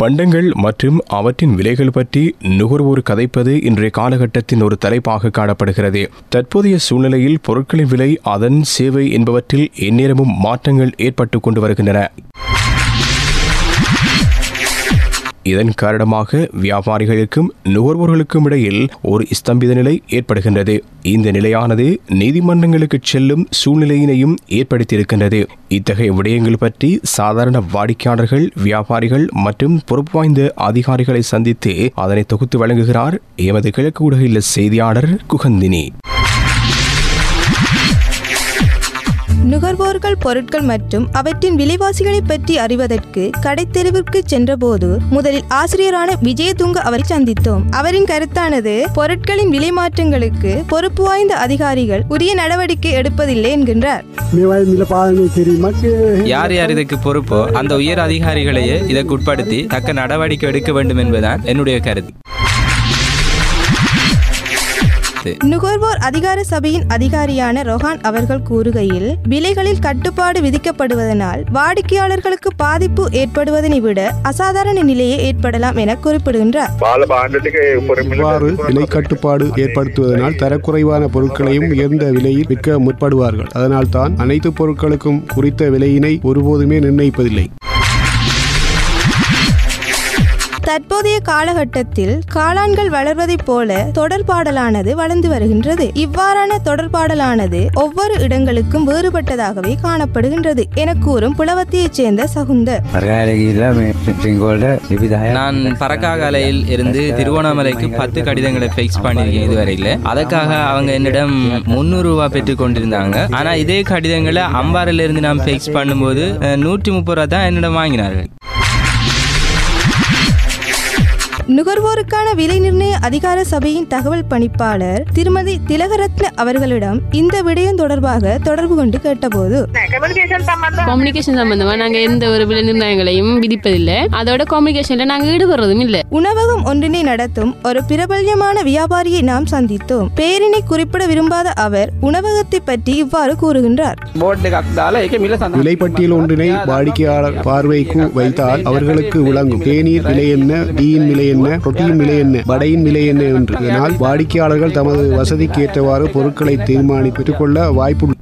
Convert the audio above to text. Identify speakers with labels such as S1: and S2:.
S1: பண்டங்கள் மற்றும் அவற்றின் விலைகள் பற்றி நுகர்வோர் கதைப்பது இன்றைய காலகட்டத்தின் ஒரு தலைப்பாக காணப்படுகிறது. தற்போதைய சூழ்நிலையில் பொருட்களின் விலை அதன் சேவை என்பவற்றில் எந்நேரமும் மாற்றங்கள் ஏற்பட்டு கொண்டு வருகின்றன. இதன் காரணமாக வியாபாரிகளுக்கும் நுகர்வோர்களுக்கும் இடையில் ஒரு ஸ்தம்பித நிலை ஏற்படுகின்றது. இந்த நிலையானது நீதிமன்றங்களுக்கு செல்லும் சூழ்நிலையினையும் ஏற்படுத்தியிருக்கின்றது. இத்தகைய விடயங்கள் பற்றி சாதாரண வாடிக்கையாளர்கள் வியாபாரிகள் மற்றும் பொறுப்பு வாய்ந்த அதிகாரிகளை சந்தித்து அதனை தொகுத்து வழங்குகிறார் எமது கிழக்கு ஊடகில் செய்தியாளர் குகந்தினி.
S2: நுகர்வோர்கள் பொருட்கள் மற்றும் அவற்றின் விலைவாசிகளை பற்றி அறிவதற்கு கடைத்தெருவிற்கு சென்றபோது முதலில் ஆசிரியரான விஜயதுங்க அவரை சந்தித்தோம். அவரின் கருத்தானது பொருட்களின் விலை மாற்றங்களுக்கு பொறுப்பு வாய்ந்த அதிகாரிகள் உரிய நடவடிக்கை எடுப்பதில்லை என்கின்றார்.
S3: யார் யார் இதற்கு பொறுப்போ அந்த உயர் அதிகாரிகளையே இதற்கு உட்படுத்தி தக்க நடவடிக்கை எடுக்க வேண்டும் என்பதுதான் என்னுடைய கருத்து.
S2: உள்ளது நுகர்வோர் அதிகார சபையின் அதிகாரியான ரொஹான் அவர்கள் கூறுகையில் விலைகளில் கட்டுப்பாடு விதிக்கப்படுவதனால் வாடிக்கையாளர்களுக்கு பாதிப்பு ஏற்படுவதனை விட அசாதாரண நிலையே ஏற்படலாம் என குறிப்பிடுகின்றார்.
S4: இவ்வாறு விலை கட்டுப்பாடு ஏற்படுத்துவதனால் தரக்குறைவான பொருட்களையும் உயர்ந்த விலையில் விற்க முற்படுவார்கள். அதனால் தான் அனைத்து பொருட்களுக்கும் குறித்த விலையினை ஒருபோதுமே நிர்ணயிப்பதில்லை.
S2: தற்போதைய காலகட்டத்தில் காளான்கள் வளர்வதைப் போல தொடர்பாடலானது வளர்ந்து வருகின்றது. இவ்வாறான தொடர்பாடலானது ஒவ்வொரு இடங்களுக்கும் வேறுபட்டதாகவே காணப்படுகின்றது என கூறும் புலவத்தையைச் சேர்ந்த
S5: சகுந்த
S3: நான் பறக்காகலையில் இருந்து திருவண்ணாமலைக்கு பத்து கடிதங்களை ஃபிக்ஸ் பண்ணியிருக்கேன் இதுவரையில். அதற்காக அவங்க என்னிடம் முந்நூறு ரூபா பெற்றுக் கொண்டிருந்தாங்க. ஆனா இதே கடிதங்களை அம்பாரிலிருந்து நாம் ஃபிக்ஸ் பண்ணும்போது நூற்றி முப்பது ரூபா தான் என்னிடம் வாங்கினார்கள்.
S2: நுகர்வோருக்கான விலை நிர்ணய அதிகார சபையின் தகவல் பணிப்பாளர் திருமதி திலகரத்ன அவர்களிடம் இந்த விடயம் தொடர்பாக தொடர்பு கொண்டு கேட்டபோது
S6: கம்யூனிகேஷன் சம்பந்தமா? நாங்க எந்த ஒரு விலை நிர்ணயங்களையும் விதிப்பதில்லை. அதோட கம்யூனிகேஷன்ல நாங்க ஈடுபடுறதும் இல்ல.
S2: உணவகம் ஒன்றினை நடத்தும் ஒரு பிரபல்யமான வியாபாரியை நாம் சந்தித்தோம். பெயரினை குறிப்பிட விரும்பாத அவர் உணவகத்தை பற்றி இவ்வாறு கூறுகின்றார்.
S4: விலைப்பட்டியல் ஒன்றினை வாடிக்கையாளர் பார்வைக்கு வைத்தால் அவர்களுக்கு விளங்கும். தேநீர் விலை என்ன டீயின் விலை என்ன? ரொட்டியின் விலை என்ன? வடையின் விலை என்ன என்று. இதனால் வாடிக்கையாளர்கள் தமது வசதிக்கு ஏற்றவாறு பொருட்களை தீர்மானி பெற்றுக்கொள்ள வாய்ப்பு